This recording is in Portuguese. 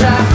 já